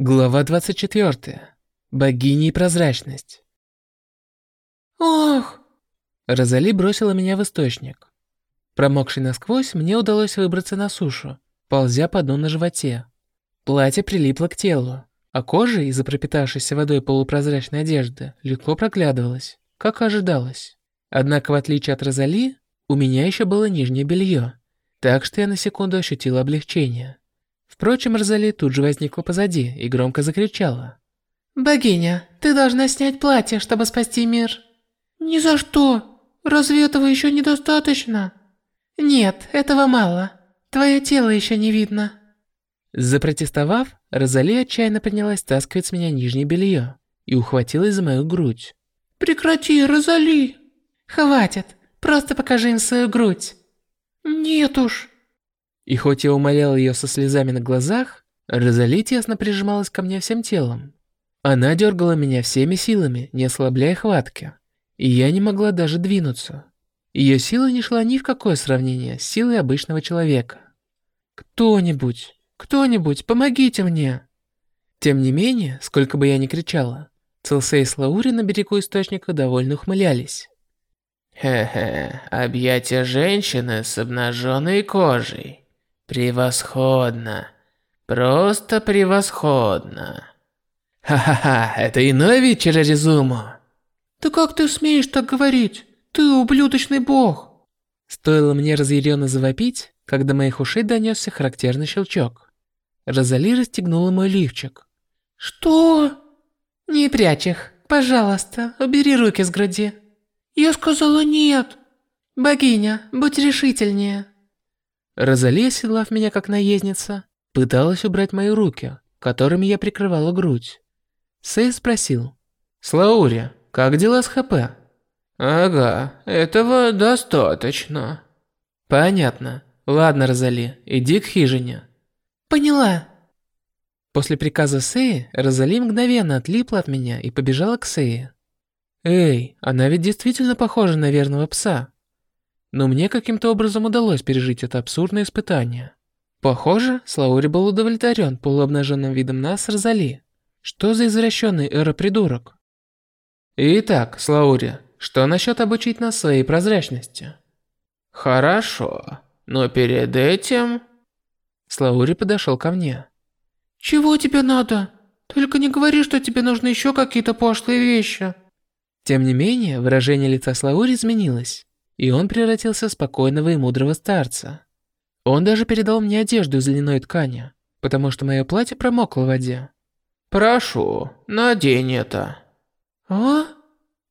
Глава 24. Богиня и прозрачность. Ох! Розали бросила меня в источник. Промокший насквозь, мне удалось выбраться на сушу, ползя по дну на животе. Платье прилипло к телу, а кожа из-за пропитавшейся водой полупрозрачной одежды легко проглядывалась, как ожидалось. Однако, в отличие от Розали, у меня еще было нижнее белье, так что я на секунду ощутила облегчение. Впрочем, Розали тут же возникла позади и громко закричала. «Богиня, ты должна снять платье, чтобы спасти мир». «Ни за что! Разве этого еще недостаточно?» «Нет, этого мало. Твое тело еще не видно». Запротестовав, Розали отчаянно принялась таскивать с меня нижнее белье и ухватилась за мою грудь. «Прекрати, Розали!» «Хватит, просто покажи им свою грудь». «Нет уж». И хоть я умолял ее со слезами на глазах, Розали тесно прижималась ко мне всем телом. Она дергала меня всеми силами, не ослабляя хватки, и я не могла даже двинуться. Ее сила не шла ни в какое сравнение с силой обычного человека. «Кто-нибудь, кто-нибудь, помогите мне!» Тем не менее, сколько бы я ни кричала, Целсей с Лаури на берегу источника довольно ухмылялись. Хе-хе, объятия женщины с обнаженной кожей. Превосходно. Просто превосходно. Ха-ха-ха, это иной вид Чараризума. Да как ты смеешь так говорить? Ты ублюдочный бог. Стоило мне разъяренно завопить, когда моих ушей донесся характерный щелчок. Розали расстегнула мой лифчик. Что? Не прячь их. Пожалуйста, убери руки с груди. Я сказала нет. Богиня, будь решительнее. Розали, оседлав меня как наездница, пыталась убрать мои руки, которыми я прикрывала грудь. Сэй спросил. «Слаури, как дела с ХП?» «Ага, этого достаточно». «Понятно. Ладно, Розали, иди к хижине». «Поняла». После приказа Сеи, Розали мгновенно отлипла от меня и побежала к Сее. «Эй, она ведь действительно похожа на верного пса. Но мне каким-то образом удалось пережить это абсурдное испытание. Похоже, Слаури был удовлетворен полуобнаженным видом нас с Розали. Что за извращенный эра-придурок? Итак, Слаури, что насчет обучить нас своей прозрачности? Хорошо, но перед этим... Слаури подошел ко мне. Чего тебе надо? Только не говори, что тебе нужны еще какие-то пошлые вещи. Тем не менее, выражение лица Слаури изменилось и он превратился в спокойного и мудрого старца. Он даже передал мне одежду из льняной ткани, потому что мое платье промокло в воде. «Прошу, надень это». «А?»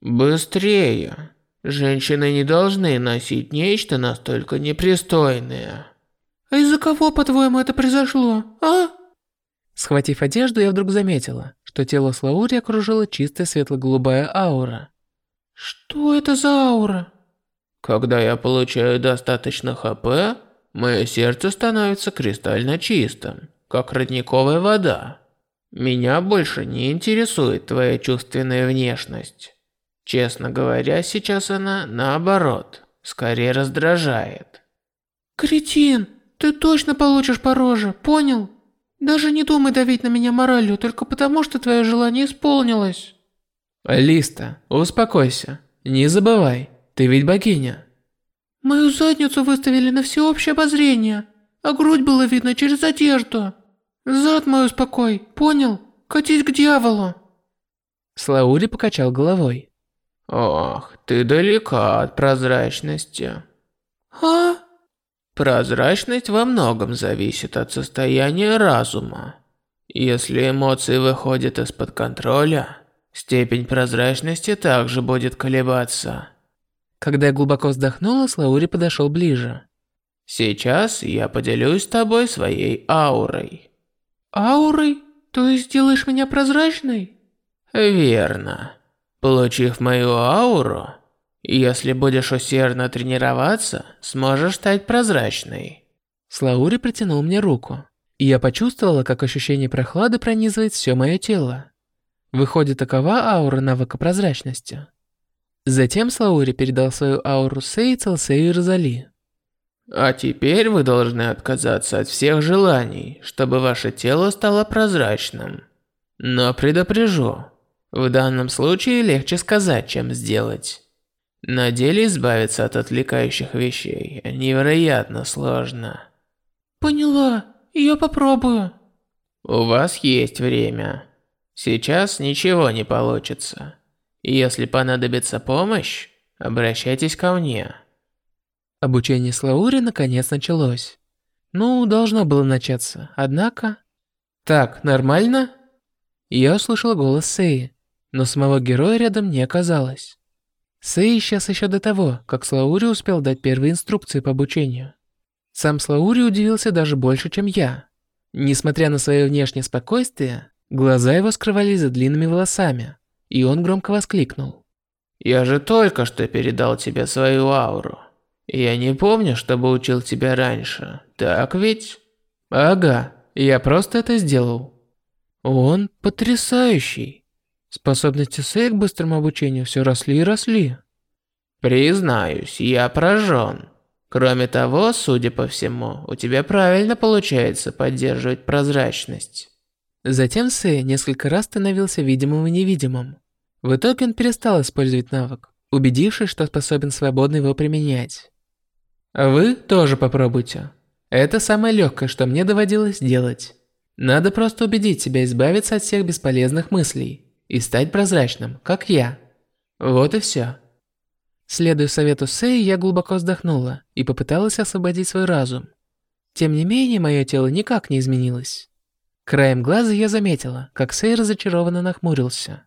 «Быстрее. Женщины не должны носить нечто настолько непристойное». «А из-за кого, по-твоему, это произошло, а?» Схватив одежду, я вдруг заметила, что тело Слаури окружила чистая светло-голубая аура. «Что это за аура?» Когда я получаю достаточно ХП, мое сердце становится кристально чистым, как родниковая вода. Меня больше не интересует твоя чувственная внешность. Честно говоря, сейчас она, наоборот, скорее раздражает. Кретин, ты точно получишь по роже, понял? Даже не думай давить на меня моралью, только потому что твое желание исполнилось. Листа, успокойся. Не забывай, ты ведь богиня. Мою задницу выставили на всеобщее обозрение, а грудь было видно через одежду. Зад мой успокой, понял? Катись к дьяволу. Слаури покачал головой. Ох, ты далека от прозрачности. А? Прозрачность во многом зависит от состояния разума. Если эмоции выходят из-под контроля, степень прозрачности также будет колебаться. Когда я глубоко вздохнула, Слаури подошел ближе. Сейчас я поделюсь с тобой своей аурой. Аурой? То есть делаешь меня прозрачной? Верно. Получив мою ауру, если будешь усердно тренироваться, сможешь стать прозрачной. Слаури протянул мне руку, и я почувствовала, как ощущение прохлады пронизывает все мое тело. Выходит, такова аура навыка прозрачности. Затем Слаури передал свою ауру Сей, Целсею и Розали. А теперь вы должны отказаться от всех желаний, чтобы ваше тело стало прозрачным. Но предупрежу, в данном случае легче сказать, чем сделать. На деле избавиться от отвлекающих вещей невероятно сложно. Поняла, я попробую. У вас есть время. Сейчас ничего не получится. Если понадобится помощь, обращайтесь ко мне. Обучение с Лаури наконец началось. Ну, должно было начаться, однако... Так, нормально? Я услышал голос Сэй, но самого героя рядом не оказалось. Сэй исчез еще до того, как Слаури успел дать первые инструкции по обучению. Сам Слаури удивился даже больше, чем я. Несмотря на свое внешнее спокойствие, глаза его скрывались за длинными волосами, и он громко воскликнул. «Я же только что передал тебе свою ауру. Я не помню, чтобы учил тебя раньше, так ведь?» «Ага, я просто это сделал». «Он потрясающий». Способности Сэй к быстрому обучению все росли и росли. «Признаюсь, я поражен. Кроме того, судя по всему, у тебя правильно получается поддерживать прозрачность. Затем Сэй несколько раз становился видимым и невидимым. В итоге он перестал использовать навык, убедившись, что способен свободно его применять. Вы тоже попробуйте. Это самое легкое, что мне доводилось делать. Надо просто убедить себя избавиться от всех бесполезных мыслей и стать прозрачным, как я. Вот и все. Следуя совету Сэй, я глубоко вздохнула и попыталась освободить свой разум. Тем не менее, мое тело никак не изменилось. Краем глаза я заметила, как Сэй разочарованно нахмурился.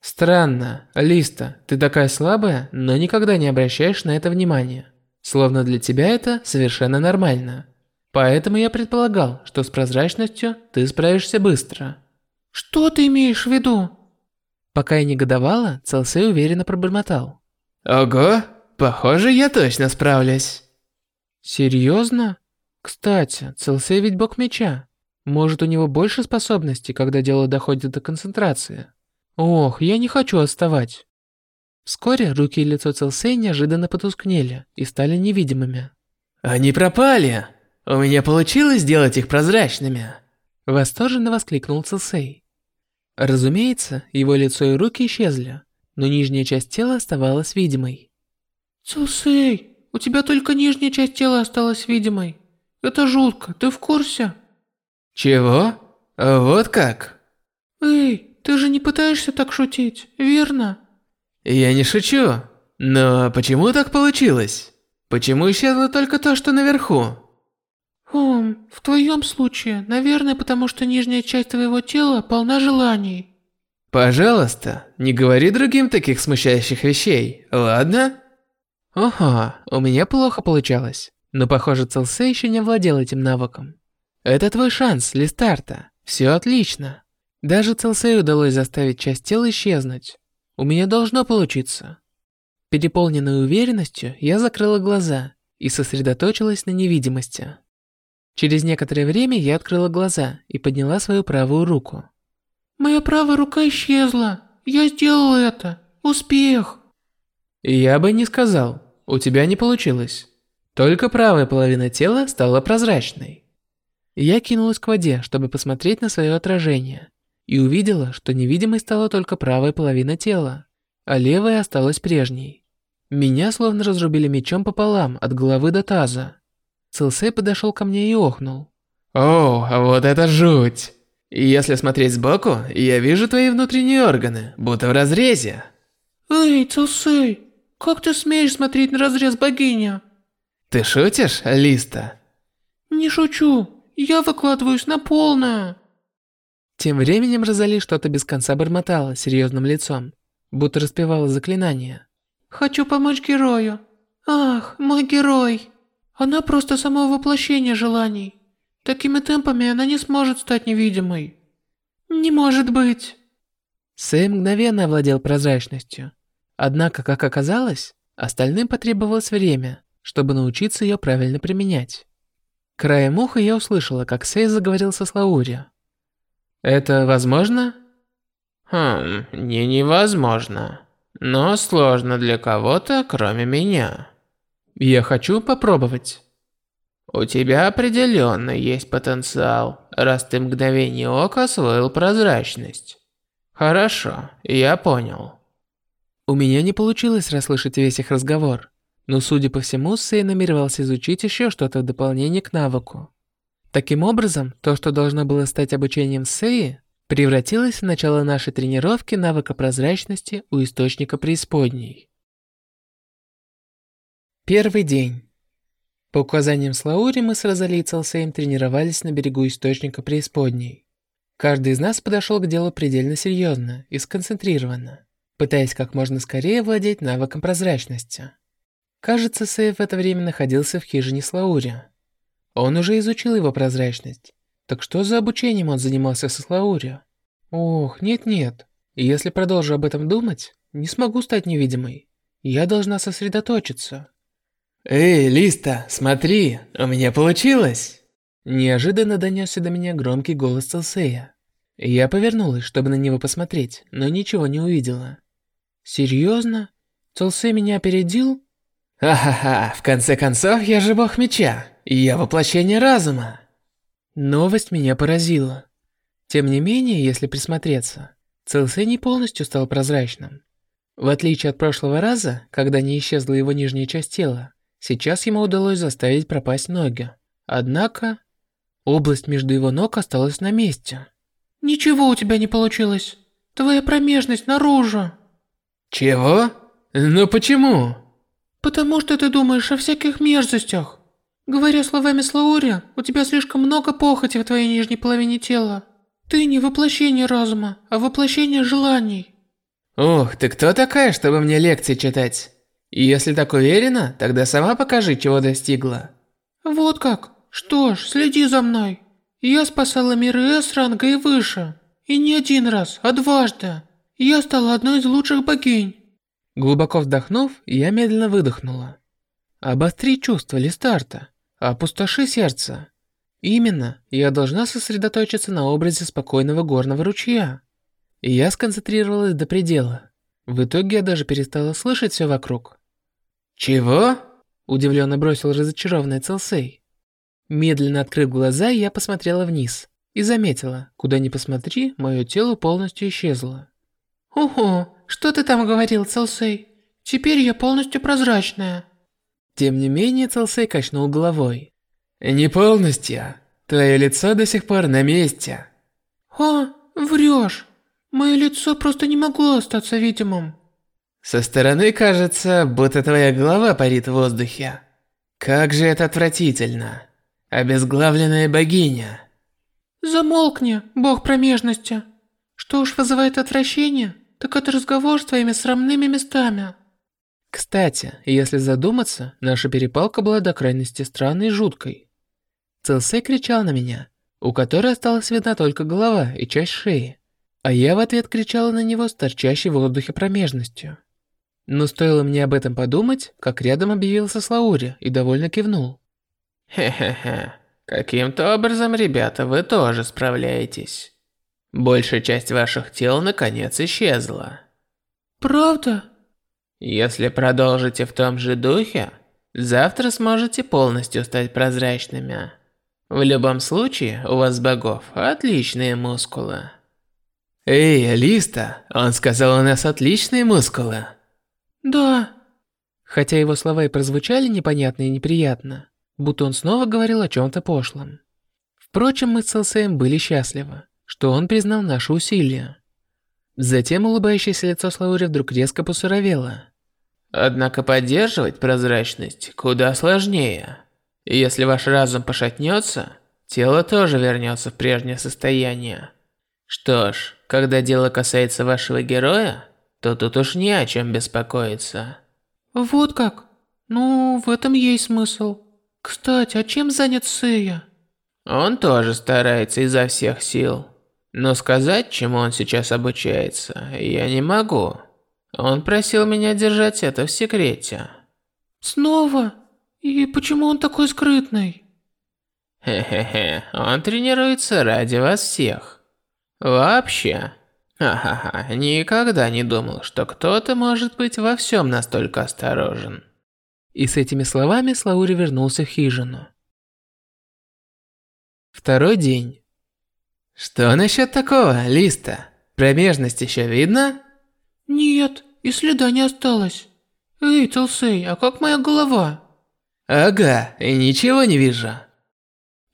«Странно, Листа, ты такая слабая, но никогда не обращаешь на это внимания. Словно для тебя это совершенно нормально. Поэтому я предполагал, что с прозрачностью ты справишься быстро». «Что ты имеешь в виду?» Пока я негодовала, Целсей уверенно пробормотал. Ого, похоже, я точно справлюсь. Серьезно? Кстати, Целсей ведь бог меча. Может, у него больше способностей, когда дело доходит до концентрации? Ох, я не хочу отставать. Вскоре руки и лицо Целсей неожиданно потускнели и стали невидимыми. Они пропали! У меня получилось сделать их прозрачными. Восторженно воскликнул Целсей. Разумеется, его лицо и руки исчезли, но нижняя часть тела оставалась видимой. Цусей, у тебя только нижняя часть тела осталась видимой. Это жутко, ты в курсе? Чего? Вот как? Эй, ты же не пытаешься так шутить, верно? Я не шучу. Но почему так получилось? Почему исчезло только то, что наверху? Хм, в твоем случае, наверное, потому что нижняя часть твоего тела полна желаний. Пожалуйста, не говори другим таких смущающих вещей, ладно? Ага, у меня плохо получалось. Но похоже, Целсе еще не владел этим навыком. Это твой шанс, Листарта. Все отлично. Даже Целсею удалось заставить часть тела исчезнуть. У меня должно получиться. Переполненной уверенностью, я закрыла глаза и сосредоточилась на невидимости. Через некоторое время я открыла глаза и подняла свою правую руку. Моя правая рука исчезла. Я сделал это. Успех. Я бы не сказал. У тебя не получилось. Только правая половина тела стала прозрачной. Я кинулась к воде, чтобы посмотреть на свое отражение. И увидела, что невидимой стала только правая половина тела, а левая осталась прежней. Меня словно разрубили мечом пополам, от головы до таза. Целсей подошел ко мне и охнул. «О, вот это жуть!» Если смотреть сбоку, я вижу твои внутренние органы, будто в разрезе. Эй, Цусей, как ты смеешь смотреть на разрез богини? Ты шутишь, Листа? Не шучу, я выкладываюсь на полное. Тем временем Розали что-то без конца бормотала серьезным лицом, будто распевала заклинание. Хочу помочь герою. Ах, мой герой. Она просто само воплощение желаний. Такими темпами она не сможет стать невидимой. Не может быть. Сэм мгновенно овладел прозрачностью. Однако, как оказалось, остальным потребовалось время, чтобы научиться ее правильно применять. Краем уха я услышала, как Сэй заговорил со Слаури. «Это возможно?» «Хм, не невозможно. Но сложно для кого-то, кроме меня». «Я хочу попробовать». У тебя определенно есть потенциал, раз ты мгновение ока освоил прозрачность. Хорошо, я понял. У меня не получилось расслышать весь их разговор, но, судя по всему, Сэй намеревался изучить еще что-то в дополнение к навыку. Таким образом, то, что должно было стать обучением Сэи, превратилось в начало нашей тренировки навыка прозрачности у источника преисподней. Первый день. По указаниям Слаури мы с Розали и тренировались на берегу источника преисподней. Каждый из нас подошел к делу предельно серьезно и сконцентрированно пытаясь как можно скорее владеть навыком прозрачности. Кажется, Сэй в это время находился в хижине Слаури. Он уже изучил его прозрачность. Так что за обучением он занимался со Слаури? Ох, нет-нет. Если продолжу об этом думать, не смогу стать невидимой. Я должна сосредоточиться. «Эй, Листа, смотри, у меня получилось!» Неожиданно донесся до меня громкий голос Целсея. Я повернулась, чтобы на него посмотреть, но ничего не увидела. Серьезно? Целсей меня опередил? Ха-ха-ха, в конце концов, я же бог меча, и я воплощение разума. Новость меня поразила. Тем не менее, если присмотреться, Целсей не полностью стал прозрачным. В отличие от прошлого раза, когда не исчезла его нижняя часть тела, сейчас ему удалось заставить пропасть ноги. Однако, область между его ног осталась на месте. «Ничего у тебя не получилось. Твоя промежность наружу». Чего? Ну почему? Потому что ты думаешь о всяких мерзостях. Говоря словами Слаури, у тебя слишком много похоти в твоей нижней половине тела. Ты не воплощение разума, а воплощение желаний. Ух, ты кто такая, чтобы мне лекции читать? И если так уверена, тогда сама покажи, чего достигла. Вот как? Что ж, следи за мной. Я спасала миры С-ранга и выше. И не один раз, а дважды. Я стала одной из лучших богинь. Глубоко вдохнув, я медленно выдохнула. Обостри чувства Листарта, опустоши сердце. Именно, я должна сосредоточиться на образе спокойного горного ручья. И я сконцентрировалась до предела. В итоге я даже перестала слышать все вокруг. «Чего?» – удивленно бросил разочарованный Целсей. Медленно открыв глаза, я посмотрела вниз и заметила, куда ни посмотри, мое тело полностью исчезло. «Ого, что ты там говорил, Целсей? Теперь я полностью прозрачная». Тем не менее, Целсей качнул головой. «Не полностью. Твое лицо до сих пор на месте». «А, врешь. Мое лицо просто не могло остаться видимым». Со стороны кажется, будто твоя голова парит в воздухе. Как же это отвратительно. Обезглавленная богиня. Замолкни, бог промежности. Что уж вызывает отвращение, так это разговор с твоими срамными местами. Кстати, если задуматься, наша перепалка была до крайности странной и жуткой. Целсей кричал на меня, у которой осталась видна только голова и часть шеи, а я в ответ кричала на него с торчащей в воздухе промежностью. Но стоило мне об этом подумать, как рядом объявился Слаури и довольно кивнул. Хе-хе-хе, каким-то образом, ребята, вы тоже справляетесь. Большая часть ваших тел наконец исчезла. Правда? Если продолжите в том же духе, завтра сможете полностью стать прозрачными. В любом случае, у вас богов отличные мускулы. Эй, Алиста, он сказал у нас отличные мускулы. Да. Хотя его слова и прозвучали непонятно и неприятно, будто он снова говорил о чем-то пошлом. Впрочем, мы с Селсеем были счастливы что он признал наши усилия. Затем улыбающееся лицо Слаури вдруг резко посуровело. Однако поддерживать прозрачность куда сложнее. Если ваш разум пошатнется, тело тоже вернется в прежнее состояние. Что ж, когда дело касается вашего героя, то тут уж не о чем беспокоиться. Вот как? Ну, в этом есть смысл. Кстати, а чем занят Сэя? Он тоже старается изо всех сил. Но сказать, чему он сейчас обучается, я не могу. Он просил меня держать это в секрете. Снова? И почему он такой скрытный? Хе-хе-хе, он тренируется ради вас всех. Вообще. Ха-ха-ха, никогда не думал, что кто-то может быть во всем настолько осторожен. И с этими словами Слаури вернулся в хижину. Второй день. Что насчет такого, Листа? Промежность еще видно? Нет, и следа не осталось. Эй, Целсей, а как моя голова? Ага, и ничего не вижу.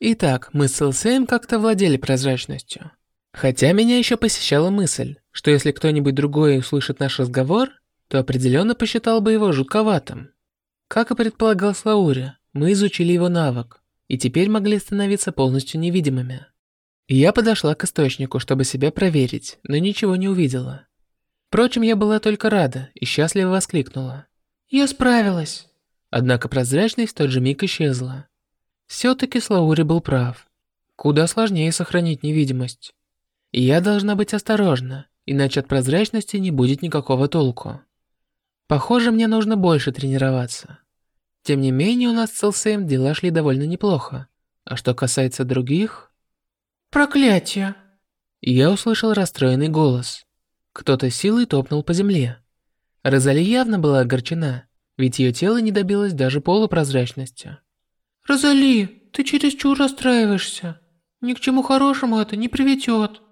Итак, мы с Целсеем как-то владели прозрачностью. Хотя меня еще посещала мысль, что если кто-нибудь другой услышит наш разговор, то определенно посчитал бы его жутковатым. Как и предполагал Слаури, мы изучили его навык, и теперь могли становиться полностью невидимыми. Я подошла к источнику, чтобы себя проверить, но ничего не увидела. Впрочем, я была только рада и счастливо воскликнула. «Я справилась!» Однако прозрачность в тот же миг исчезла. Все-таки Слаури был прав. Куда сложнее сохранить невидимость. И я должна быть осторожна, иначе от прозрачности не будет никакого толку. Похоже, мне нужно больше тренироваться. Тем не менее, у нас с Целсеем дела шли довольно неплохо. А что касается других... Проклятие! Я услышал расстроенный голос. Кто-то силой топнул по земле. Розали явно была огорчена, ведь ее тело не добилось даже полупрозрачности. «Розали, ты чересчур расстраиваешься. Ни к чему хорошему это не приведет».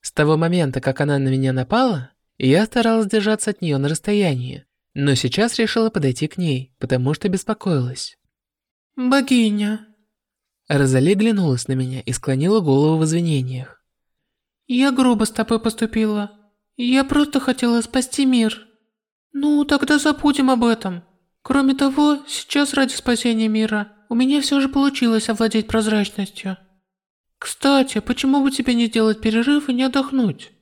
С того момента, как она на меня напала, я старалась держаться от нее на расстоянии, но сейчас решила подойти к ней, потому что беспокоилась. «Богиня». Розали глянулась на меня и склонила голову в извинениях. «Я грубо с тобой поступила. Я просто хотела спасти мир. Ну, тогда забудем об этом. Кроме того, сейчас ради спасения мира у меня все же получилось овладеть прозрачностью». Кстати, почему бы тебе не сделать перерыв и не отдохнуть?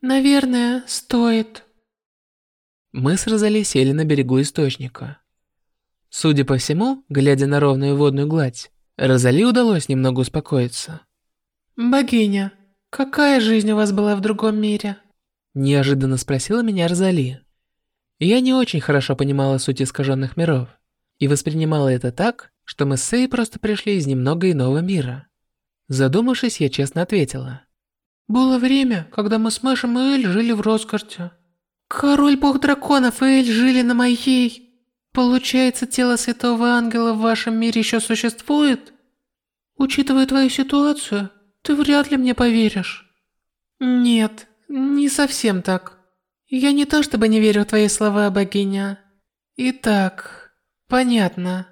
Наверное, стоит. Мы с Розали сели на берегу источника. Судя по всему, глядя на ровную водную гладь, Розали удалось немного успокоиться. «Богиня, какая жизнь у вас была в другом мире?» Неожиданно спросила меня Розали. Я не очень хорошо понимала суть искаженных миров и воспринимала это так, что мы с Сей просто пришли из немного иного мира. Задумавшись, я честно ответила. «Было время, когда мы с Мэшем и Эль жили в Роскарте. Король-бог драконов и Эль жили на моей. Получается, тело святого ангела в вашем мире еще существует? Учитывая твою ситуацию, ты вряд ли мне поверишь». «Нет, не совсем так. Я не то чтобы не верю в твои слова, богиня. Итак, понятно.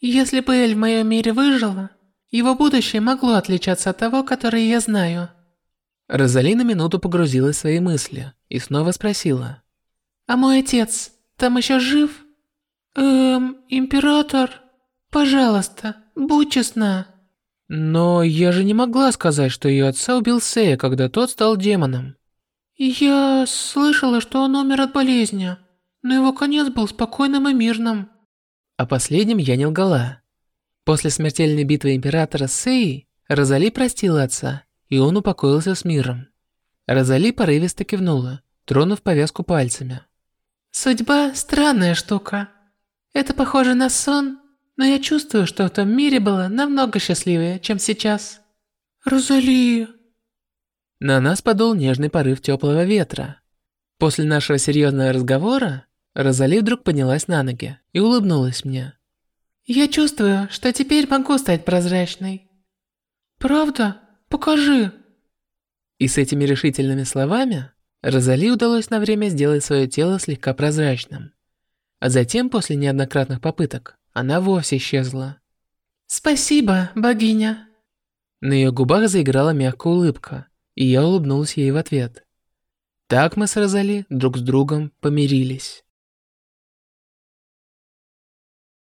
Если бы Эль в моем мире выжила, его будущее могло отличаться от того, которое я знаю. Розали на минуту погрузилась в свои мысли и снова спросила. «А мой отец там еще жив?» «Эм, император, пожалуйста, будь честна». Но я же не могла сказать, что ее отца убил Сея, когда тот стал демоном. Я слышала, что он умер от болезни, но его конец был спокойным и мирным. О последнем я не лгала. После смертельной битвы Императора с Сеей, Розали простила отца, и он упокоился с миром. Розали порывисто кивнула, тронув повязку пальцами. «Судьба – странная штука. Это похоже на сон, но я чувствую, что в том мире было намного счастливее, чем сейчас». «Розали...» На нас подул нежный порыв теплого ветра. После нашего серьезного разговора, Розали вдруг поднялась на ноги и улыбнулась мне. Я чувствую, что теперь могу стать прозрачной. Правда? Покажи. И с этими решительными словами Розали удалось на время сделать свое тело слегка прозрачным. А затем, после неоднократных попыток, она вовсе исчезла. Спасибо, богиня. На ее губах заиграла мягкая улыбка, и я улыбнулась ей в ответ. Так мы с Розали друг с другом помирились.